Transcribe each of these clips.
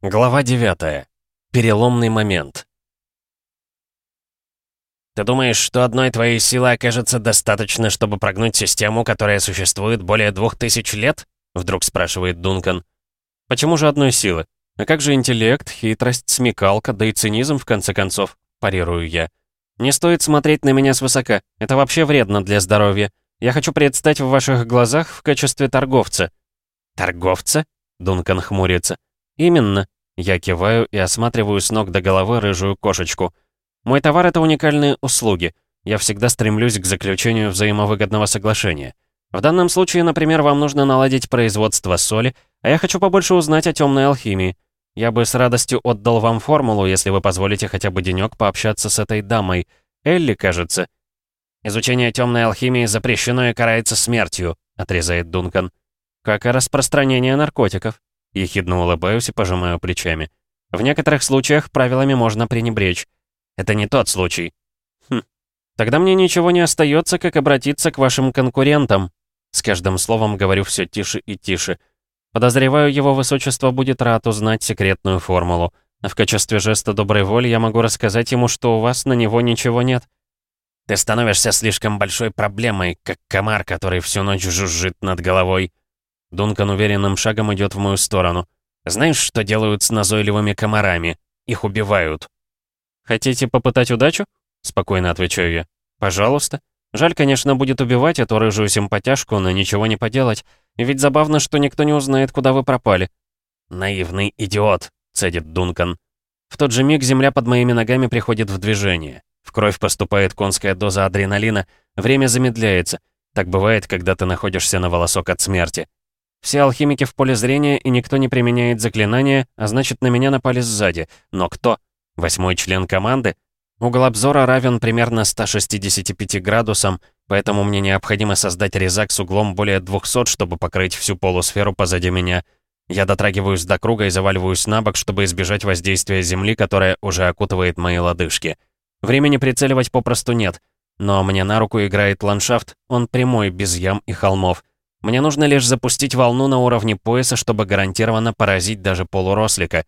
Глава 9. Переломный момент. «Ты думаешь, что одной твоей силы окажется достаточно, чтобы прогнуть систему, которая существует более двух тысяч лет?» Вдруг спрашивает Дункан. «Почему же одной силы? А как же интеллект, хитрость, смекалка, да и цинизм, в конце концов?» Парирую я. «Не стоит смотреть на меня свысока. Это вообще вредно для здоровья. Я хочу предстать в ваших глазах в качестве торговца». «Торговца?» Дункан хмурится. «Именно». Я киваю и осматриваю с ног до головы рыжую кошечку. «Мой товар — это уникальные услуги. Я всегда стремлюсь к заключению взаимовыгодного соглашения. В данном случае, например, вам нужно наладить производство соли, а я хочу побольше узнать о темной алхимии. Я бы с радостью отдал вам формулу, если вы позволите хотя бы денек пообщаться с этой дамой. Элли, кажется». «Изучение темной алхимии запрещено и карается смертью», — отрезает Дункан. «Как и распространение наркотиков», Ехидно улыбаюсь и пожимаю плечами. В некоторых случаях правилами можно пренебречь. Это не тот случай. Хм. Тогда мне ничего не остается, как обратиться к вашим конкурентам. С каждым словом говорю все тише и тише. Подозреваю, его высочество будет рад узнать секретную формулу. А в качестве жеста доброй воли я могу рассказать ему, что у вас на него ничего нет. Ты становишься слишком большой проблемой, как комар, который всю ночь жужжит над головой. Дункан уверенным шагом идет в мою сторону. Знаешь, что делают с назойливыми комарами? Их убивают. Хотите попытать удачу? Спокойно отвечаю я. Пожалуйста. Жаль, конечно, будет убивать эту рыжую симпатяшку, но ничего не поделать. Ведь забавно, что никто не узнает, куда вы пропали. Наивный идиот, цедит Дункан. В тот же миг земля под моими ногами приходит в движение. В кровь поступает конская доза адреналина, время замедляется. Так бывает, когда ты находишься на волосок от смерти. Все алхимики в поле зрения, и никто не применяет заклинания, а значит, на меня напали сзади. Но кто? Восьмой член команды? Угол обзора равен примерно 165 градусам, поэтому мне необходимо создать резак с углом более 200, чтобы покрыть всю полусферу позади меня. Я дотрагиваюсь до круга и заваливаюсь на бок, чтобы избежать воздействия земли, которая уже окутывает мои лодыжки. Времени прицеливать попросту нет. Но мне на руку играет ландшафт, он прямой, без ям и холмов. Мне нужно лишь запустить волну на уровне пояса, чтобы гарантированно поразить даже полурослика.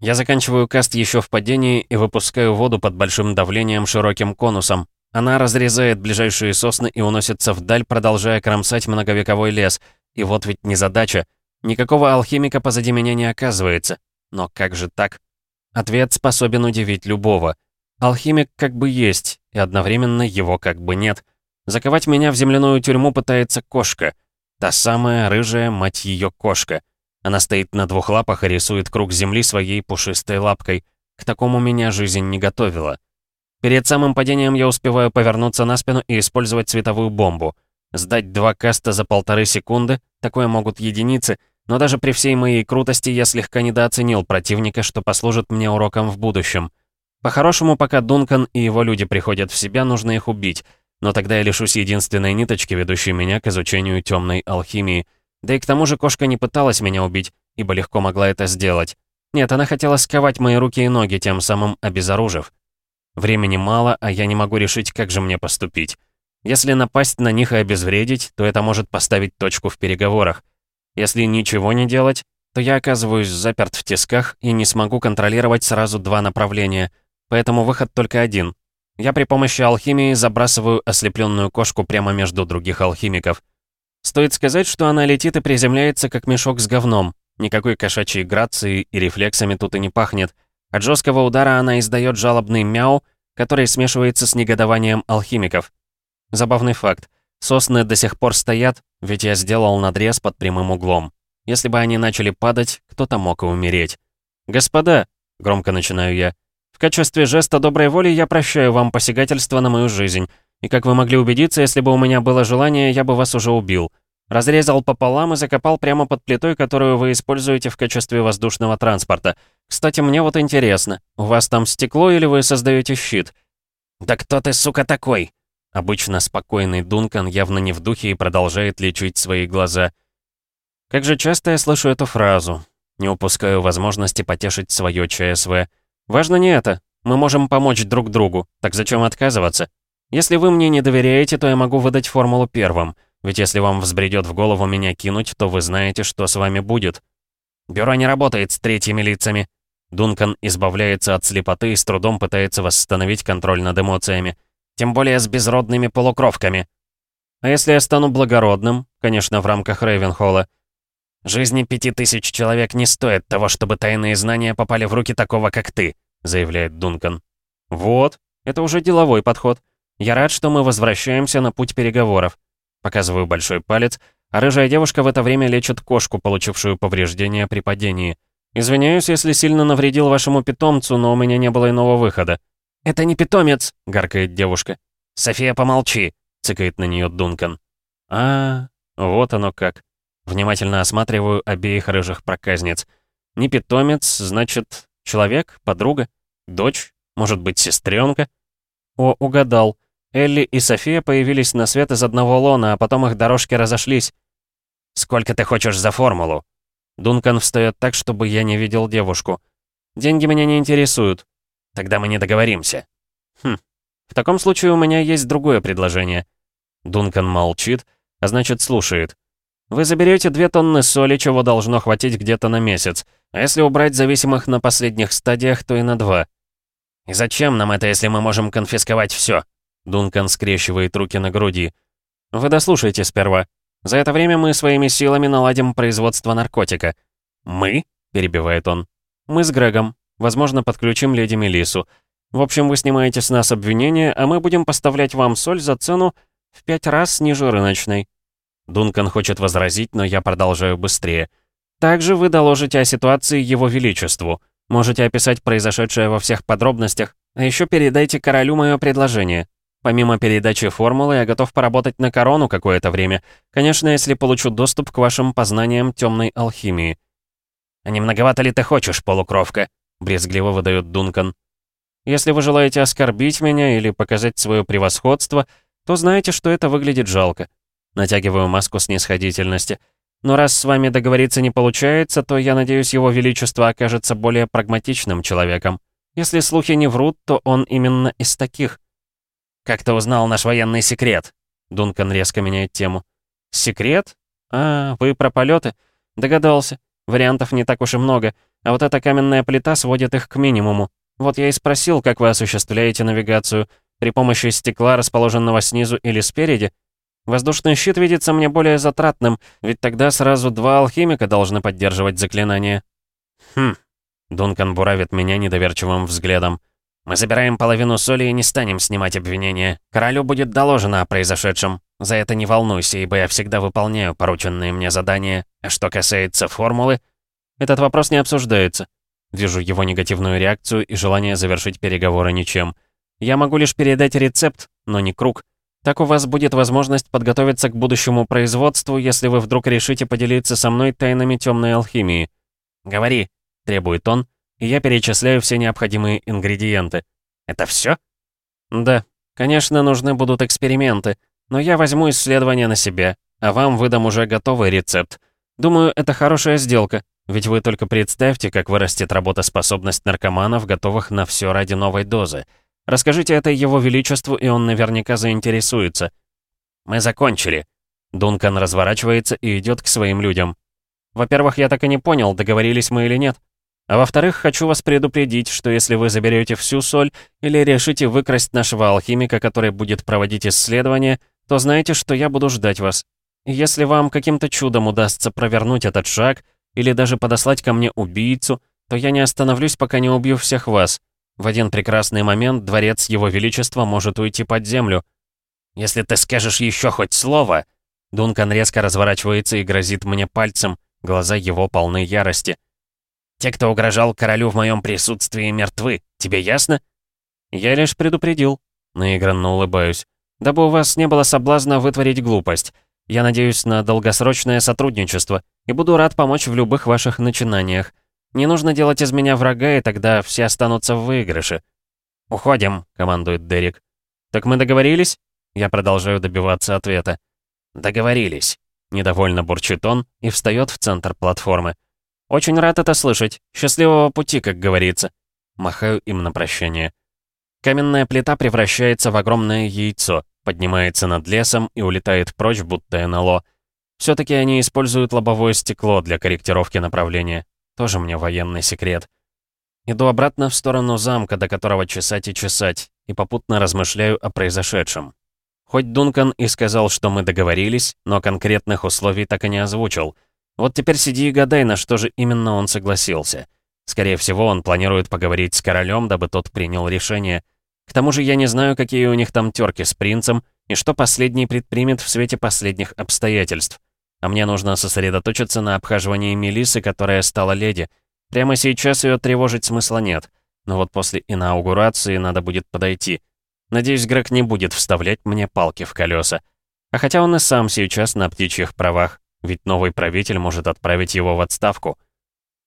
Я заканчиваю каст еще в падении и выпускаю воду под большим давлением широким конусом. Она разрезает ближайшие сосны и уносится вдаль, продолжая кромсать многовековой лес. И вот ведь незадача. Никакого алхимика позади меня не оказывается. Но как же так? Ответ способен удивить любого. Алхимик как бы есть, и одновременно его как бы нет. Заковать меня в земляную тюрьму пытается кошка — Та самая рыжая, мать ее, кошка. Она стоит на двух лапах и рисует круг земли своей пушистой лапкой. К такому меня жизнь не готовила. Перед самым падением я успеваю повернуться на спину и использовать световую бомбу. Сдать два каста за полторы секунды, такое могут единицы, но даже при всей моей крутости я слегка недооценил противника, что послужит мне уроком в будущем. По-хорошему, пока Дункан и его люди приходят в себя, нужно их убить, но тогда я лишусь единственной ниточки, ведущей меня к изучению темной алхимии. Да и к тому же кошка не пыталась меня убить, ибо легко могла это сделать. Нет, она хотела сковать мои руки и ноги, тем самым обезоружив. Времени мало, а я не могу решить, как же мне поступить. Если напасть на них и обезвредить, то это может поставить точку в переговорах. Если ничего не делать, то я оказываюсь заперт в тисках и не смогу контролировать сразу два направления. Поэтому выход только один я при помощи алхимии забрасываю ослепленную кошку прямо между других алхимиков. Стоит сказать, что она летит и приземляется, как мешок с говном. Никакой кошачьей грации и рефлексами тут и не пахнет. От жесткого удара она издает жалобный мяу, который смешивается с негодованием алхимиков. Забавный факт. Сосны до сих пор стоят, ведь я сделал надрез под прямым углом. Если бы они начали падать, кто-то мог и умереть. «Господа», — громко начинаю я, — в качестве жеста доброй воли я прощаю вам посягательство на мою жизнь. И как вы могли убедиться, если бы у меня было желание, я бы вас уже убил. Разрезал пополам и закопал прямо под плитой, которую вы используете в качестве воздушного транспорта. Кстати, мне вот интересно, у вас там стекло или вы создаете щит? «Да кто ты, сука, такой?» Обычно спокойный Дункан явно не в духе и продолжает лечить свои глаза. Как же часто я слышу эту фразу. Не упускаю возможности потешить свое ЧСВ. Важно не это. Мы можем помочь друг другу, так зачем отказываться? Если вы мне не доверяете, то я могу выдать формулу первым. Ведь если вам взбредет в голову меня кинуть, то вы знаете, что с вами будет. Бюро не работает с третьими лицами». Дункан избавляется от слепоты и с трудом пытается восстановить контроль над эмоциями. Тем более с безродными полукровками. А если я стану благородным, конечно, в рамках Рейвенхолла, «Жизни пяти тысяч человек не стоит того, чтобы тайные знания попали в руки такого, как ты», заявляет Дункан. «Вот, это уже деловой подход. Я рад, что мы возвращаемся на путь переговоров». Показываю большой палец, а рыжая девушка в это время лечит кошку, получившую повреждения при падении. «Извиняюсь, если сильно навредил вашему питомцу, но у меня не было иного выхода». «Это не питомец!» — гаркает девушка. «София, помолчи!» — цикает на нее Дункан. -а вот оно как. Внимательно осматриваю обеих рыжих проказниц. Не питомец, значит, человек, подруга, дочь, может быть, сестренка? О, угадал. Элли и София появились на свет из одного лона, а потом их дорожки разошлись. «Сколько ты хочешь за формулу?» Дункан встает так, чтобы я не видел девушку. «Деньги меня не интересуют. Тогда мы не договоримся». «Хм. В таком случае у меня есть другое предложение». Дункан молчит, а значит, слушает. Вы заберете две тонны соли, чего должно хватить где-то на месяц. А если убрать зависимых на последних стадиях, то и на два. И зачем нам это, если мы можем конфисковать все? Дункан скрещивает руки на груди. Вы дослушайте сперва. За это время мы своими силами наладим производство наркотика. Мы? перебивает он. Мы с Грегом. Возможно, подключим леди Мелису. В общем, вы снимаете с нас обвинение, а мы будем поставлять вам соль за цену в пять раз ниже рыночной. Дункан хочет возразить, но я продолжаю быстрее. Также вы доложите о ситуации Его Величеству. Можете описать произошедшее во всех подробностях, а еще передайте королю мое предложение. Помимо передачи формулы, я готов поработать на корону какое-то время. Конечно, если получу доступ к вашим познаниям темной алхимии. «А не многовато ли ты хочешь, полукровка?» — брезгливо выдает Дункан. «Если вы желаете оскорбить меня или показать свое превосходство, то знаете, что это выглядит жалко. Натягиваю маску снисходительности. Но раз с вами договориться не получается, то я надеюсь, его величество окажется более прагматичным человеком. Если слухи не врут, то он именно из таких. «Как ты узнал наш военный секрет?» Дункан резко меняет тему. «Секрет? А, вы про полеты? Догадался. Вариантов не так уж и много, а вот эта каменная плита сводит их к минимуму. Вот я и спросил, как вы осуществляете навигацию. При помощи стекла, расположенного снизу или спереди? Воздушный щит видится мне более затратным, ведь тогда сразу два алхимика должны поддерживать заклинание. Хм. Дункан буравит меня недоверчивым взглядом. Мы забираем половину соли и не станем снимать обвинения. Королю будет доложено о произошедшем. За это не волнуйся, ибо я всегда выполняю порученные мне задания. А что касается формулы, этот вопрос не обсуждается. Вижу его негативную реакцию и желание завершить переговоры ничем. Я могу лишь передать рецепт, но не круг. Так у вас будет возможность подготовиться к будущему производству, если вы вдруг решите поделиться со мной тайнами темной алхимии. Говори, требует он, и я перечисляю все необходимые ингредиенты. Это все? Да. Конечно, нужны будут эксперименты, но я возьму исследование на себя, а вам выдам уже готовый рецепт. Думаю, это хорошая сделка, ведь вы только представьте, как вырастет работоспособность наркоманов, готовых на все ради новой дозы. Расскажите это его величеству, и он наверняка заинтересуется. Мы закончили. Дункан разворачивается и идет к своим людям. Во-первых, я так и не понял, договорились мы или нет. А во-вторых, хочу вас предупредить, что если вы заберете всю соль или решите выкрасть нашего алхимика, который будет проводить исследования, то знайте, что я буду ждать вас. если вам каким-то чудом удастся провернуть этот шаг или даже подослать ко мне убийцу, то я не остановлюсь, пока не убью всех вас. В один прекрасный момент дворец Его Величества может уйти под землю. Если ты скажешь еще хоть слово...» Дункан резко разворачивается и грозит мне пальцем, глаза его полны ярости. «Те, кто угрожал королю в моем присутствии, мертвы. Тебе ясно?» «Я лишь предупредил», — наигранно улыбаюсь. «Дабы у вас не было соблазна вытворить глупость. Я надеюсь на долгосрочное сотрудничество и буду рад помочь в любых ваших начинаниях. Не нужно делать из меня врага, и тогда все останутся в выигрыше. «Уходим», — командует Дерек. «Так мы договорились?» Я продолжаю добиваться ответа. «Договорились», — недовольно бурчит он и встает в центр платформы. «Очень рад это слышать. Счастливого пути, как говорится». Махаю им на прощание. Каменная плита превращается в огромное яйцо, поднимается над лесом и улетает прочь, будто НЛО. Все-таки они используют лобовое стекло для корректировки направления. Тоже мне военный секрет. Иду обратно в сторону замка, до которого чесать и чесать, и попутно размышляю о произошедшем. Хоть Дункан и сказал, что мы договорились, но конкретных условий так и не озвучил. Вот теперь сиди и гадай, на что же именно он согласился. Скорее всего, он планирует поговорить с королем, дабы тот принял решение. К тому же я не знаю, какие у них там терки с принцем, и что последний предпримет в свете последних обстоятельств. А мне нужно сосредоточиться на обхаживании Мелисы, которая стала леди. Прямо сейчас ее тревожить смысла нет. Но вот после инаугурации надо будет подойти. Надеюсь, Грег не будет вставлять мне палки в колеса. А хотя он и сам сейчас на птичьих правах, ведь новый правитель может отправить его в отставку.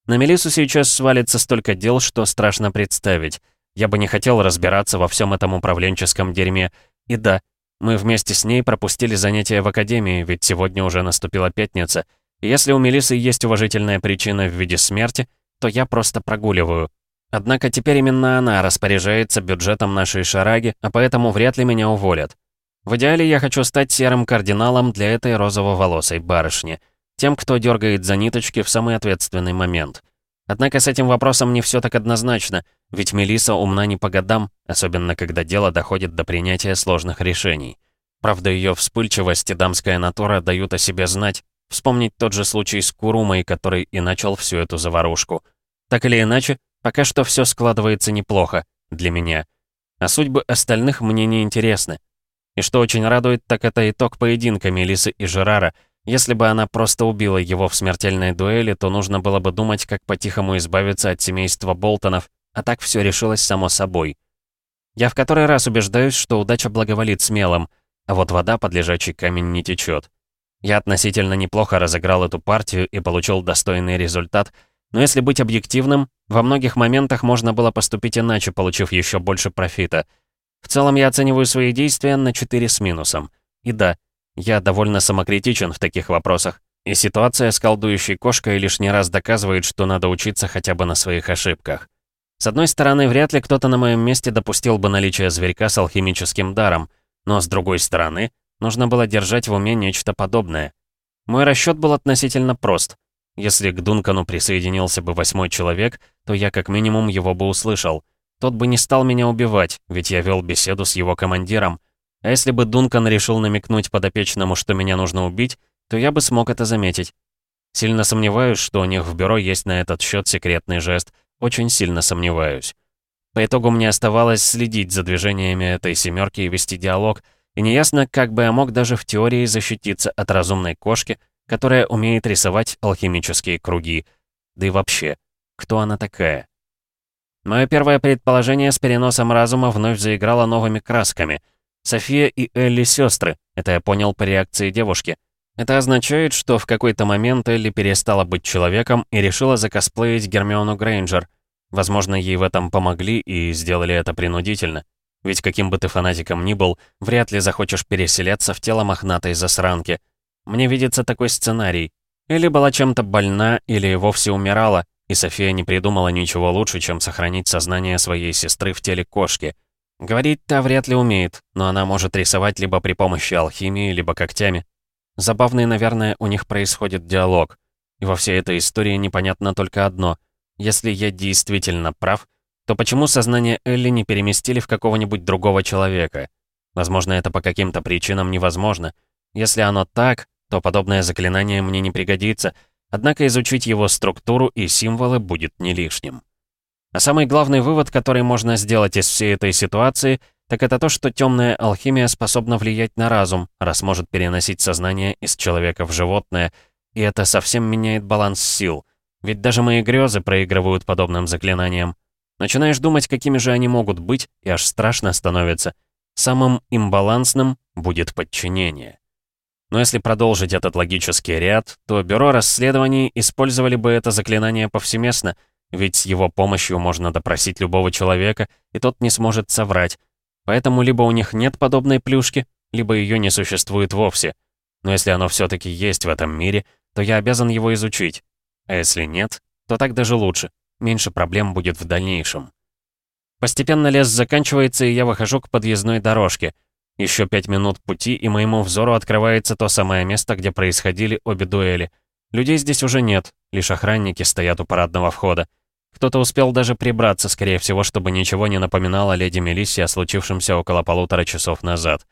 На Мелису сейчас свалится столько дел, что страшно представить. Я бы не хотел разбираться во всем этом управленческом дерьме. И да, мы вместе с ней пропустили занятия в академии, ведь сегодня уже наступила пятница. И если у Мелисы есть уважительная причина в виде смерти, то я просто прогуливаю. Однако теперь именно она распоряжается бюджетом нашей шараги, а поэтому вряд ли меня уволят. В идеале я хочу стать серым кардиналом для этой розово-волосой барышни тем, кто дергает за ниточки в самый ответственный момент. Однако с этим вопросом не все так однозначно, ведь Мелиса умна не по годам, особенно когда дело доходит до принятия сложных решений. Правда, ее вспыльчивость и дамская натура дают о себе знать. Вспомнить тот же случай с Курумой, который и начал всю эту заварушку. Так или иначе, пока что все складывается неплохо для меня. А судьбы остальных мне не интересны. И что очень радует, так это итог поединка Мелисы и Жерара — если бы она просто убила его в смертельной дуэли, то нужно было бы думать, как по-тихому избавиться от семейства Болтонов, а так все решилось само собой. Я в который раз убеждаюсь, что удача благоволит смелым, а вот вода под лежачий камень не течет. Я относительно неплохо разыграл эту партию и получил достойный результат, но если быть объективным, во многих моментах можно было поступить иначе, получив еще больше профита. В целом я оцениваю свои действия на 4 с минусом. И да, я довольно самокритичен в таких вопросах, и ситуация с колдующей кошкой лишний раз доказывает, что надо учиться хотя бы на своих ошибках. С одной стороны, вряд ли кто-то на моем месте допустил бы наличие зверька с алхимическим даром, но с другой стороны, нужно было держать в уме нечто подобное. Мой расчет был относительно прост. Если к Дункану присоединился бы восьмой человек, то я как минимум его бы услышал. Тот бы не стал меня убивать, ведь я вел беседу с его командиром, а если бы Дункан решил намекнуть подопечному, что меня нужно убить, то я бы смог это заметить. Сильно сомневаюсь, что у них в бюро есть на этот счет секретный жест. Очень сильно сомневаюсь. По итогу мне оставалось следить за движениями этой семерки и вести диалог, и неясно, как бы я мог даже в теории защититься от разумной кошки, которая умеет рисовать алхимические круги. Да и вообще, кто она такая? Мое первое предположение с переносом разума вновь заиграло новыми красками — София и Элли сестры, это я понял по реакции девушки. Это означает, что в какой-то момент Элли перестала быть человеком и решила закосплеить Гермиону Грейнджер. Возможно, ей в этом помогли и сделали это принудительно. Ведь каким бы ты фанатиком ни был, вряд ли захочешь переселяться в тело мохнатой засранки. Мне видится такой сценарий. Элли была чем-то больна или вовсе умирала, и София не придумала ничего лучше, чем сохранить сознание своей сестры в теле кошки — Говорить-то вряд ли умеет, но она может рисовать либо при помощи алхимии, либо когтями. Забавный, наверное, у них происходит диалог. И во всей этой истории непонятно только одно. Если я действительно прав, то почему сознание Элли не переместили в какого-нибудь другого человека? Возможно, это по каким-то причинам невозможно. Если оно так, то подобное заклинание мне не пригодится, однако изучить его структуру и символы будет не лишним. А самый главный вывод, который можно сделать из всей этой ситуации, так это то, что темная алхимия способна влиять на разум, раз может переносить сознание из человека в животное, и это совсем меняет баланс сил. Ведь даже мои грезы проигрывают подобным заклинаниям. Начинаешь думать, какими же они могут быть, и аж страшно становится. Самым имбалансным будет подчинение. Но если продолжить этот логический ряд, то бюро расследований использовали бы это заклинание повсеместно — ведь с его помощью можно допросить любого человека, и тот не сможет соврать. Поэтому либо у них нет подобной плюшки, либо ее не существует вовсе. Но если оно все-таки есть в этом мире, то я обязан его изучить. А если нет, то так даже лучше. Меньше проблем будет в дальнейшем. Постепенно лес заканчивается, и я выхожу к подъездной дорожке. Еще пять минут пути, и моему взору открывается то самое место, где происходили обе дуэли. Людей здесь уже нет, лишь охранники стоят у парадного входа. Кто-то успел даже прибраться, скорее всего, чтобы ничего не напоминало леди Мелиссе о случившемся около полутора часов назад.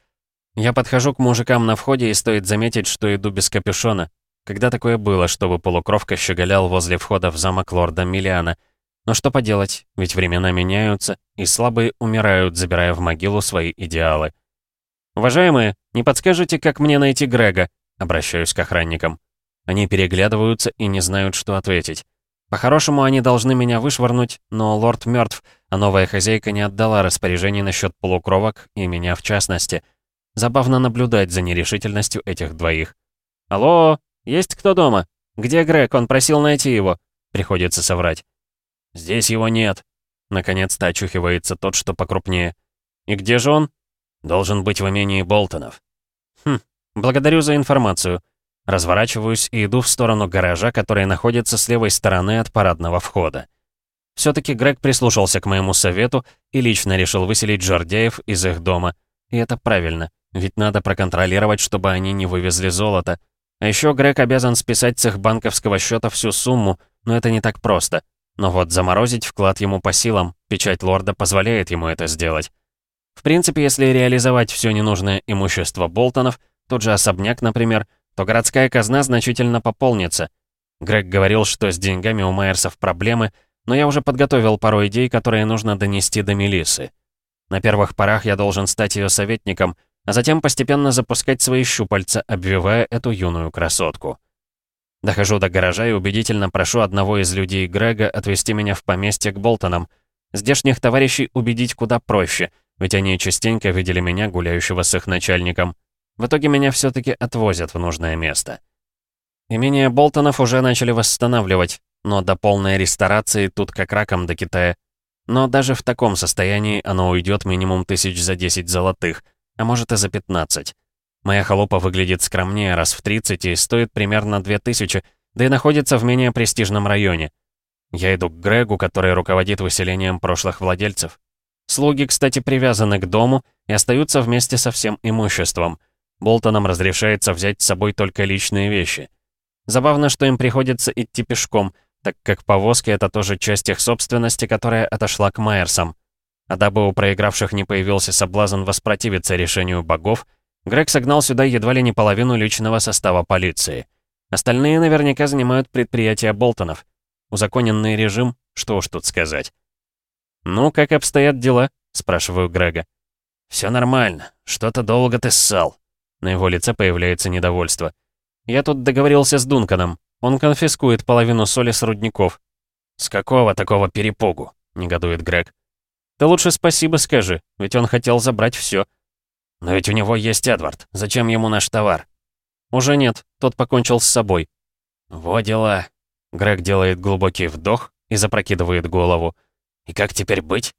Я подхожу к мужикам на входе, и стоит заметить, что иду без капюшона. Когда такое было, чтобы полукровка щеголял возле входа в замок лорда Миллиана? Но что поделать, ведь времена меняются, и слабые умирают, забирая в могилу свои идеалы. «Уважаемые, не подскажете, как мне найти Грега?» Обращаюсь к охранникам. Они переглядываются и не знают, что ответить. По-хорошему, они должны меня вышвырнуть, но лорд мертв, а новая хозяйка не отдала распоряжений насчет полукровок, и меня в частности. Забавно наблюдать за нерешительностью этих двоих. «Алло, есть кто дома? Где Грег? Он просил найти его». Приходится соврать. «Здесь его нет». Наконец-то очухивается тот, что покрупнее. «И где же он?» «Должен быть в имении Болтонов». «Хм, благодарю за информацию». Разворачиваюсь и иду в сторону гаража, который находится с левой стороны от парадного входа. Все-таки Грег прислушался к моему совету и лично решил выселить Жордяев из их дома. И это правильно, ведь надо проконтролировать, чтобы они не вывезли золото. А еще Грег обязан списать с их банковского счета всю сумму, но это не так просто. Но вот заморозить вклад ему по силам, печать лорда позволяет ему это сделать. В принципе, если реализовать все ненужное имущество Болтонов, тот же особняк, например, то городская казна значительно пополнится. Грег говорил, что с деньгами у Майерсов проблемы, но я уже подготовил пару идей, которые нужно донести до Мелисы. На первых порах я должен стать ее советником, а затем постепенно запускать свои щупальца, обвивая эту юную красотку. Дохожу до гаража и убедительно прошу одного из людей Грега отвезти меня в поместье к Болтонам. Здешних товарищей убедить куда проще — ведь они частенько видели меня, гуляющего с их начальником. В итоге меня все-таки отвозят в нужное место. Имение Болтонов уже начали восстанавливать, но до полной ресторации тут как раком до Китая. Но даже в таком состоянии оно уйдет минимум тысяч за 10 золотых, а может и за 15. Моя холопа выглядит скромнее раз в 30 и стоит примерно 2000, да и находится в менее престижном районе. Я иду к Грегу, который руководит выселением прошлых владельцев. Слуги, кстати, привязаны к дому и остаются вместе со всем имуществом. Болтонам разрешается взять с собой только личные вещи. Забавно, что им приходится идти пешком, так как повозки — это тоже часть их собственности, которая отошла к Майерсам. А дабы у проигравших не появился соблазн воспротивиться решению богов, Грег согнал сюда едва ли не половину личного состава полиции. Остальные наверняка занимают предприятия Болтонов. Узаконенный режим, что уж тут сказать. «Ну, как обстоят дела?» — спрашиваю Грега. «Все нормально. Что-то долго ты ссал». На его лице появляется недовольство. «Я тут договорился с Дунканом. Он конфискует половину соли с рудников». «С какого такого перепугу?» — негодует Грег. «Ты лучше спасибо скажи, ведь он хотел забрать все. «Но ведь у него есть Эдвард. Зачем ему наш товар?» «Уже нет. Тот покончил с собой». «Во дела». Грег делает глубокий вдох и запрокидывает голову. «И как теперь быть?»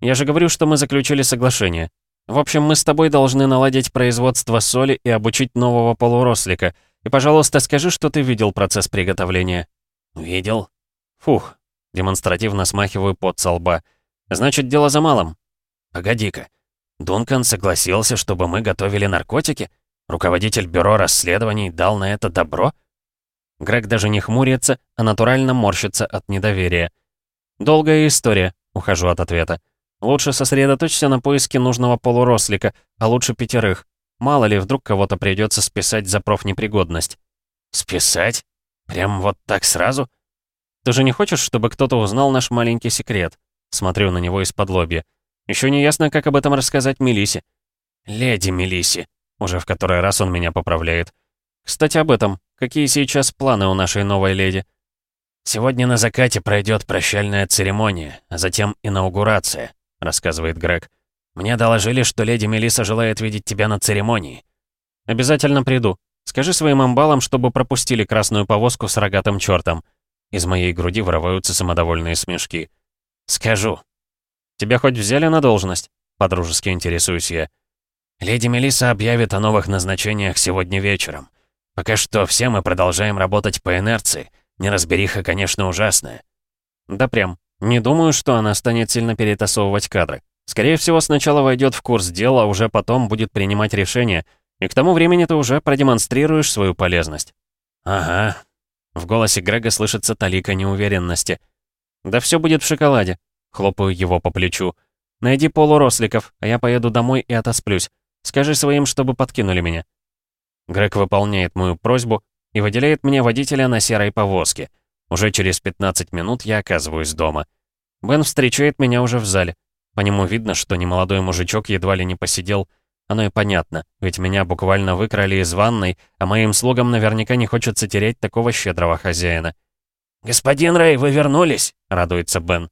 «Я же говорю, что мы заключили соглашение. В общем, мы с тобой должны наладить производство соли и обучить нового полурослика. И, пожалуйста, скажи, что ты видел процесс приготовления». «Видел». «Фух». Демонстративно смахиваю пот со лба. «Значит, дело за малым». «Погоди-ка. Дункан согласился, чтобы мы готовили наркотики? Руководитель бюро расследований дал на это добро?» Грег даже не хмурится, а натурально морщится от недоверия. «Долгая история», — ухожу от ответа. «Лучше сосредоточься на поиске нужного полурослика, а лучше пятерых. Мало ли, вдруг кого-то придется списать за профнепригодность». «Списать? Прям вот так сразу?» «Ты же не хочешь, чтобы кто-то узнал наш маленький секрет?» Смотрю на него из-под лобья. Еще не ясно, как об этом рассказать Мелисе. «Леди Мелиси», — уже в который раз он меня поправляет. «Кстати, об этом. Какие сейчас планы у нашей новой леди?» «Сегодня на закате пройдет прощальная церемония, а затем инаугурация», — рассказывает Грег. «Мне доложили, что леди Мелиса желает видеть тебя на церемонии». «Обязательно приду. Скажи своим амбалам, чтобы пропустили красную повозку с рогатым чертом». Из моей груди вырываются самодовольные смешки. «Скажу». «Тебя хоть взяли на должность?» — подружески интересуюсь я. «Леди Мелиса объявит о новых назначениях сегодня вечером. Пока что все мы продолжаем работать по инерции». Неразбериха, конечно, ужасная. Да прям. Не думаю, что она станет сильно перетасовывать кадры. Скорее всего, сначала войдет в курс дела, а уже потом будет принимать решения. И к тому времени ты уже продемонстрируешь свою полезность. Ага. В голосе Грега слышится талика неуверенности. «Да все будет в шоколаде», — хлопаю его по плечу. «Найди полуросликов, а я поеду домой и отосплюсь. Скажи своим, чтобы подкинули меня». Грег выполняет мою просьбу и выделяет мне водителя на серой повозке. Уже через 15 минут я оказываюсь дома. Бен встречает меня уже в зале. По нему видно, что немолодой мужичок едва ли не посидел. Оно и понятно, ведь меня буквально выкрали из ванной, а моим слугам наверняка не хочется терять такого щедрого хозяина. «Господин Рэй, вы вернулись?» — радуется Бен.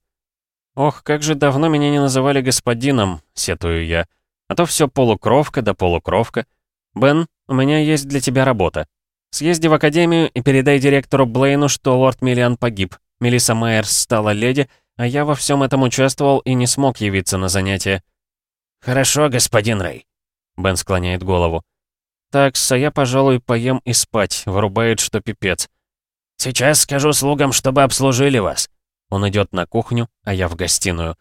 «Ох, как же давно меня не называли господином», — сетую я. «А то все полукровка да полукровка. Бен, у меня есть для тебя работа. Съезди в академию и передай директору Блейну, что лорд Миллиан погиб. Мелисса Майерс стала леди, а я во всем этом участвовал и не смог явиться на занятия». «Хорошо, господин Рэй», — Бен склоняет голову. «Так, а я, пожалуй, поем и спать», — вырубает, что пипец. «Сейчас скажу слугам, чтобы обслужили вас». Он идет на кухню, а я в гостиную.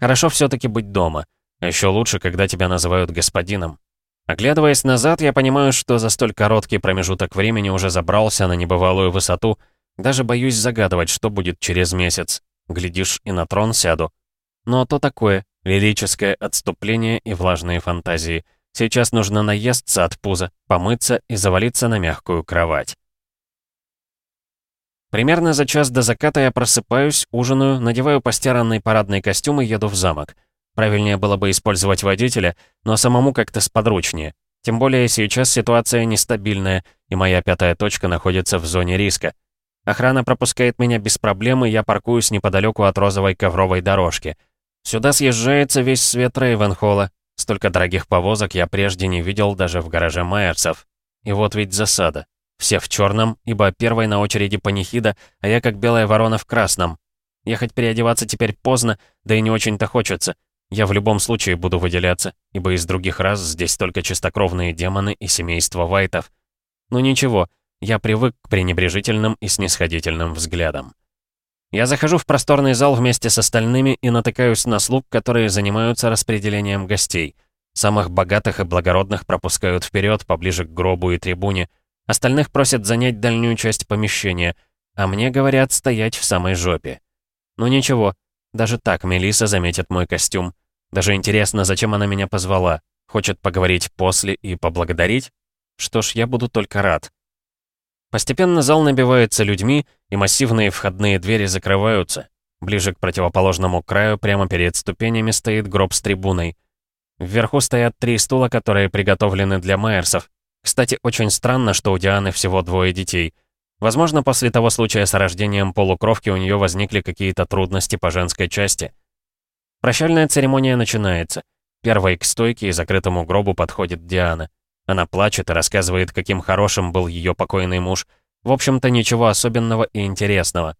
Хорошо все таки быть дома. А еще лучше, когда тебя называют господином. Оглядываясь назад, я понимаю, что за столь короткий промежуток времени уже забрался на небывалую высоту. Даже боюсь загадывать, что будет через месяц. Глядишь, и на трон сяду. Но то такое, лирическое отступление и влажные фантазии. Сейчас нужно наесться от пуза, помыться и завалиться на мягкую кровать. Примерно за час до заката я просыпаюсь, ужинаю, надеваю постиранный парадный костюм и еду в замок. Правильнее было бы использовать водителя, но самому как-то сподручнее. Тем более сейчас ситуация нестабильная, и моя пятая точка находится в зоне риска. Охрана пропускает меня без проблем, и я паркуюсь неподалеку от розовой ковровой дорожки. Сюда съезжается весь свет Рейвенхолла. Столько дорогих повозок я прежде не видел даже в гараже Майерсов. И вот ведь засада. Все в черном, ибо первой на очереди панихида, а я как белая ворона в красном. Ехать переодеваться теперь поздно, да и не очень-то хочется. Я в любом случае буду выделяться, ибо из других раз здесь только чистокровные демоны и семейство Вайтов. Но ничего, я привык к пренебрежительным и снисходительным взглядам. Я захожу в просторный зал вместе с остальными и натыкаюсь на слуг, которые занимаются распределением гостей. Самых богатых и благородных пропускают вперед, поближе к гробу и трибуне, Остальных просят занять дальнюю часть помещения, а мне говорят стоять в самой жопе. Ну ничего, даже так Мелиса заметит мой костюм. Даже интересно, зачем она меня позвала. Хочет поговорить после и поблагодарить? Что ж, я буду только рад. Постепенно зал набивается людьми, и массивные входные двери закрываются. Ближе к противоположному краю, прямо перед ступенями, стоит гроб с трибуной. Вверху стоят три стула, которые приготовлены для Майерсов, кстати, очень странно, что у Дианы всего двое детей. Возможно, после того случая с рождением полукровки у нее возникли какие-то трудности по женской части. Прощальная церемония начинается. Первой к стойке и закрытому гробу подходит Диана. Она плачет и рассказывает, каким хорошим был ее покойный муж. В общем-то, ничего особенного и интересного.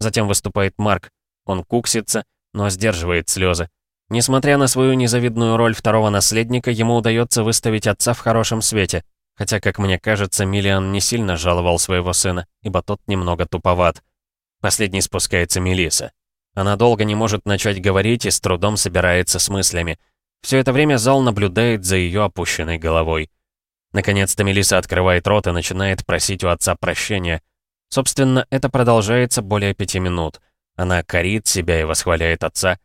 Затем выступает Марк. Он куксится, но сдерживает слезы. Несмотря на свою незавидную роль второго наследника, ему удается выставить отца в хорошем свете. Хотя, как мне кажется, Миллиан не сильно жаловал своего сына, ибо тот немного туповат. Последний спускается Мелиса. Она долго не может начать говорить и с трудом собирается с мыслями. Все это время зал наблюдает за ее опущенной головой. Наконец-то Мелиса открывает рот и начинает просить у отца прощения. Собственно, это продолжается более пяти минут. Она корит себя и восхваляет отца.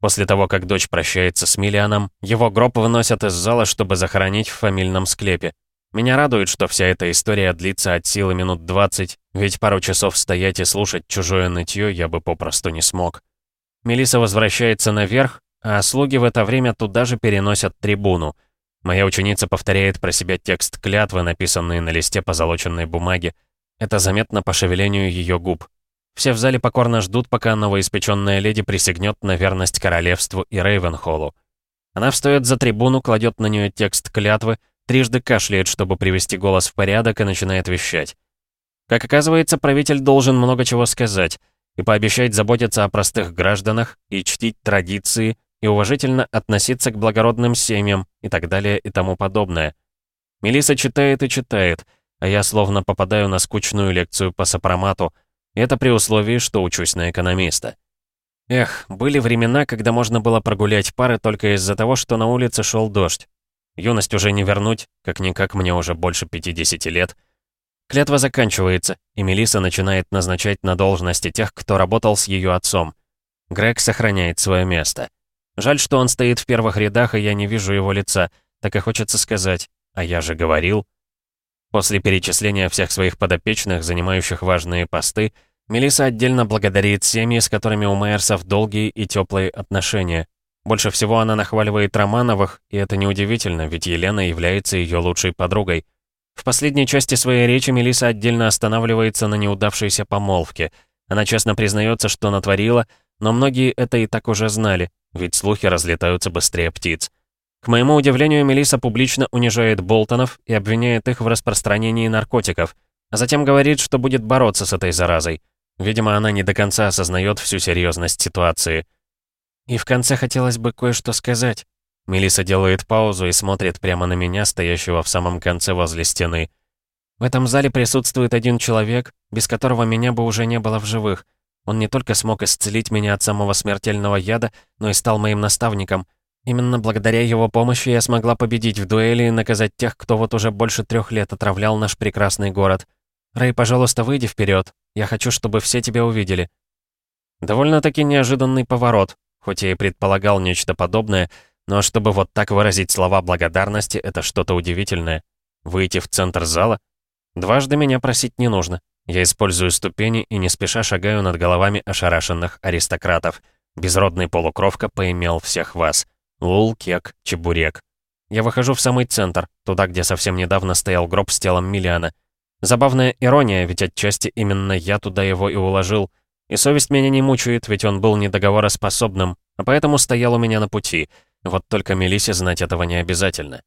После того, как дочь прощается с Миллианом, его гроб выносят из зала, чтобы захоронить в фамильном склепе. Меня радует, что вся эта история длится от силы минут 20, ведь пару часов стоять и слушать чужое нытье я бы попросту не смог. Мелиса возвращается наверх, а слуги в это время туда же переносят трибуну. Моя ученица повторяет про себя текст клятвы, написанный на листе позолоченной бумаги. Это заметно по шевелению ее губ. Все в зале покорно ждут, пока новоиспеченная леди присягнет на верность королевству и Рейвенхоллу. Она встает за трибуну, кладет на нее текст клятвы, трижды кашляет, чтобы привести голос в порядок, и начинает вещать. Как оказывается, правитель должен много чего сказать и пообещать заботиться о простых гражданах и чтить традиции, и уважительно относиться к благородным семьям и так далее и тому подобное. Мелиса читает и читает, а я словно попадаю на скучную лекцию по сопромату — это при условии, что учусь на экономиста. Эх, были времена, когда можно было прогулять пары только из-за того, что на улице шел дождь. Юность уже не вернуть, как-никак мне уже больше 50 лет. Клятва заканчивается, и Мелиса начинает назначать на должности тех, кто работал с ее отцом. Грег сохраняет свое место. Жаль, что он стоит в первых рядах, и я не вижу его лица. Так и хочется сказать, а я же говорил. После перечисления всех своих подопечных, занимающих важные посты, Мелиса отдельно благодарит семьи, с которыми у Майерсов долгие и теплые отношения. Больше всего она нахваливает Романовых, и это неудивительно, ведь Елена является ее лучшей подругой. В последней части своей речи Мелиса отдельно останавливается на неудавшейся помолвке. Она честно признается, что натворила, но многие это и так уже знали, ведь слухи разлетаются быстрее птиц. К моему удивлению, Мелиса публично унижает Болтонов и обвиняет их в распространении наркотиков, а затем говорит, что будет бороться с этой заразой. Видимо, она не до конца осознает всю серьезность ситуации. И в конце хотелось бы кое-что сказать. Мелиса делает паузу и смотрит прямо на меня, стоящего в самом конце возле стены. В этом зале присутствует один человек, без которого меня бы уже не было в живых. Он не только смог исцелить меня от самого смертельного яда, но и стал моим наставником. Именно благодаря его помощи я смогла победить в дуэли и наказать тех, кто вот уже больше трех лет отравлял наш прекрасный город. Рэй, пожалуйста, выйди вперед. Я хочу, чтобы все тебя увидели. Довольно-таки неожиданный поворот, хоть я и предполагал нечто подобное, но чтобы вот так выразить слова благодарности, это что-то удивительное. Выйти в центр зала? Дважды меня просить не нужно. Я использую ступени и не спеша шагаю над головами ошарашенных аристократов. Безродный полукровка поимел всех вас. Лул, кек, чебурек. Я выхожу в самый центр, туда, где совсем недавно стоял гроб с телом Миллиана. Забавная ирония, ведь отчасти именно я туда его и уложил. И совесть меня не мучает, ведь он был недоговороспособным, а поэтому стоял у меня на пути — вот только Мелисе знать этого не обязательно.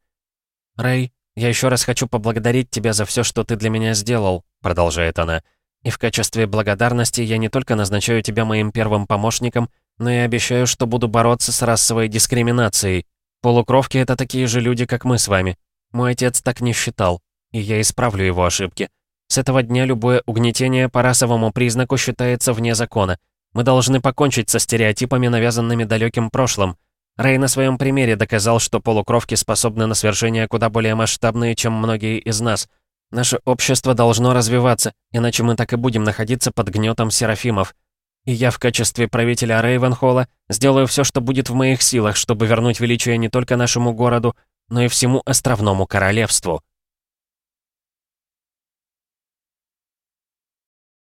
«Рэй, я еще раз хочу поблагодарить тебя за все, что ты для меня сделал», — продолжает она. «И в качестве благодарности я не только назначаю тебя моим первым помощником, но и обещаю, что буду бороться с расовой дискриминацией. Полукровки — это такие же люди, как мы с вами. Мой отец так не считал, и я исправлю его ошибки. С этого дня любое угнетение по расовому признаку считается вне закона. Мы должны покончить со стереотипами, навязанными далеким прошлым. Рэй на своем примере доказал, что полукровки способны на свершения куда более масштабные, чем многие из нас. Наше общество должно развиваться, иначе мы так и будем находиться под гнетом серафимов. И я в качестве правителя Рейвенхолла сделаю все, что будет в моих силах, чтобы вернуть величие не только нашему городу, но и всему островному королевству.